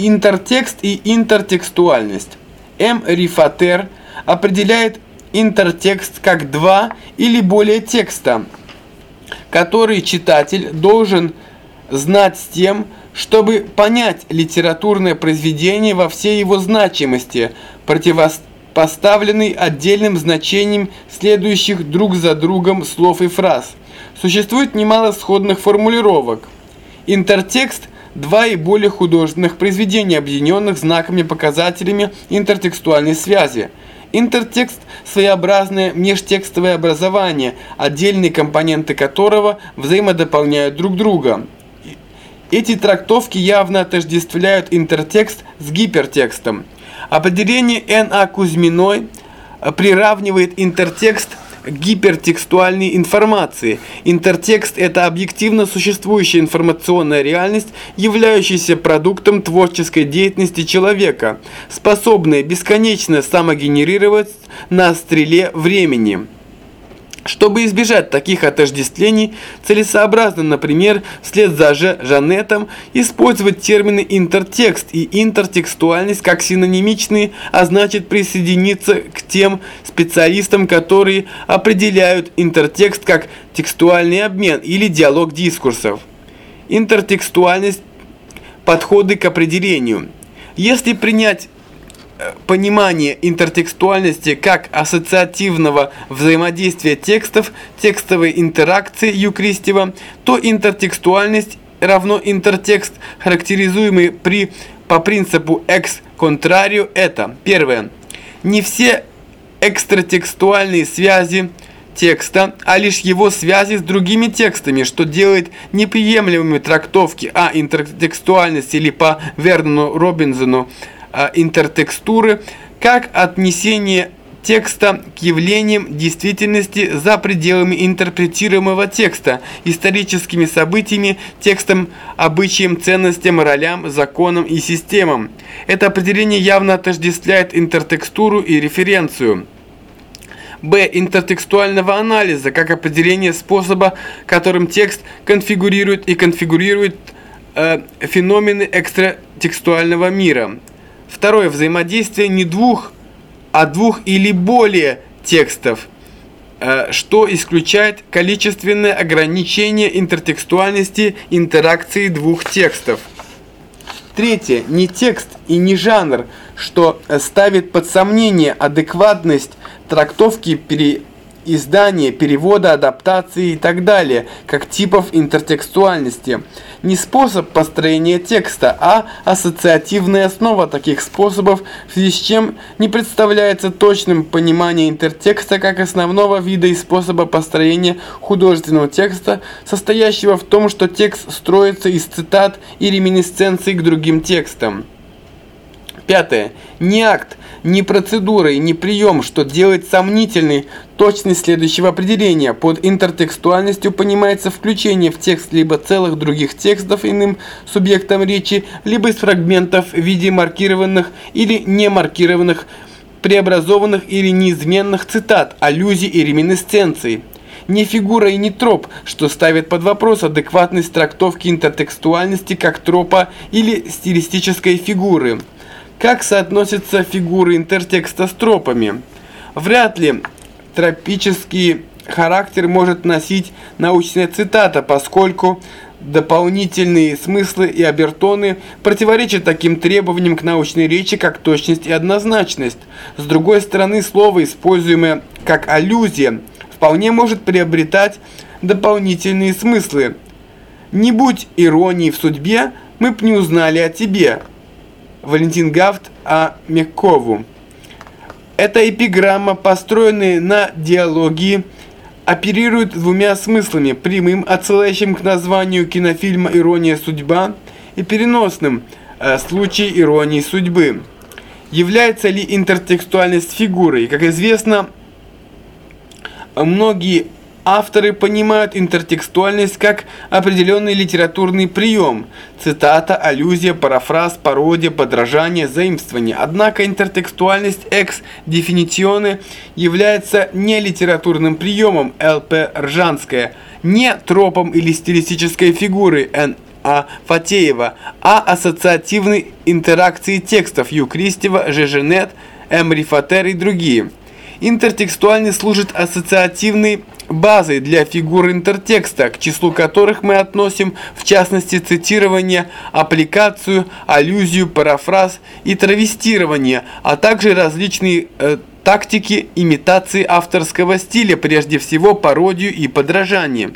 Интертекст и интертекстуальность. М. Рифатер определяет интертекст как два или более текста, которые читатель должен знать с тем, чтобы понять литературное произведение во всей его значимости, противопоставленной отдельным значением следующих друг за другом слов и фраз. Существует немало сходных формулировок. Интертекст – два и более художественных произведений, объединенных знаками-показателями интертекстуальной связи. Интертекст – своеобразное межтекстовое образование, отдельные компоненты которого взаимодополняют друг друга. Эти трактовки явно отождествляют интертекст с гипертекстом. Определение Н.А. Кузьминой приравнивает интертекст гипертекстуальной информации. Интертекст – это объективно существующая информационная реальность, являющаяся продуктом творческой деятельности человека, способная бесконечно самогенерировать на стреле времени. Чтобы избежать таких отождествлений, целесообразно, например, вслед за же Жанетом, использовать термины интертекст и интертекстуальность как синонимичные, а значит присоединиться к тем специалистам, которые определяют интертекст как текстуальный обмен или диалог дискурсов. Интертекстуальность – подходы к определению. Если принять понимание интертекстуальности как ассоциативного взаимодействия текстов, текстовой интеракции Юкристева, то интертекстуальность равно интертекст, характеризуемый при, по принципу ex contrario, это первое. Не все экстратекстуальные связи текста, а лишь его связи с другими текстами, что делает неприемлемыми трактовки о интертекстуальности или по Вернону Робинзону интертекстуры как отнесение текста к явлениям действительности за пределами интерпретируемого текста, историческими событиями, текстом, обычаям, ценностям, ролям, законам и системам. Это определение явно отождествляет интертекстуру и референцию. Б. Интертекстуального анализа, как определение способа, которым текст конфигурирует и конфигурирует э, феномены экстратекстуального мира. Второе. Взаимодействие не двух, а двух или более текстов, э, что исключает количественное ограничение интертекстуальности интеракции двух текстов. Третье. Не текст и не жанр, что ставит под сомнение адекватность трактовки пере издания, перевода, адаптации и так далее, как типов интертекстуальности. Не способ построения текста, а ассоциативная основа таких способов, в связи с чем не представляется точным понимание интертекста как основного вида и способа построения художественного текста, состоящего в том, что текст строится из цитат и реминисценций к другим текстам. Пятое. Не акт, не процедура и не прием, что делает сомнительной точность следующего определения. Под интертекстуальностью понимается включение в текст либо целых других текстов иным субъектом речи, либо из фрагментов в виде маркированных или не маркированных, преобразованных или неизменных цитат, аллюзий и реминисценций не фигура и не троп, что ставит под вопрос адекватность трактовки интертекстуальности как тропа или стилистической фигуры. Как соотносятся фигуры интертекста с тропами? Вряд ли тропический характер может носить научная цитата, поскольку дополнительные смыслы и обертоны противоречат таким требованиям к научной речи, как точность и однозначность. С другой стороны, слово, используемое как аллюзия, вполне может приобретать дополнительные смыслы. Не будь иронии в судьбе, мы б не узнали о тебе. Валентин Гафт о Меккову. Эта эпиграмма, построенная на диалогии, оперирует двумя смыслами, прямым, отсылающим к названию кинофильма «Ирония судьба» и переносным э, «Случай иронии судьбы». Является ли интертекстуальность фигурой? Как известно, многие авторы понимают интертекстуальность как определенный литературный прием – цитата, аллюзия, парафраз, пародия, подражание, заимствование. Однако интертекстуальность экс дефиниционе является не литературным приемом ЛП Ржанская, не тропом или стилистической фигурой Н. А. Фатеева, А. Ассоциативной интеракции текстов Ю. Кристева, Жеженет, М. Рифатер и другие. Интертекстуальность служит ассоциативной базой для фигур интертекста, к числу которых мы относим в частности цитирование, аппликацию, аллюзию, парафраз и травестирование, а также различные э, тактики имитации авторского стиля, прежде всего пародию и подражание.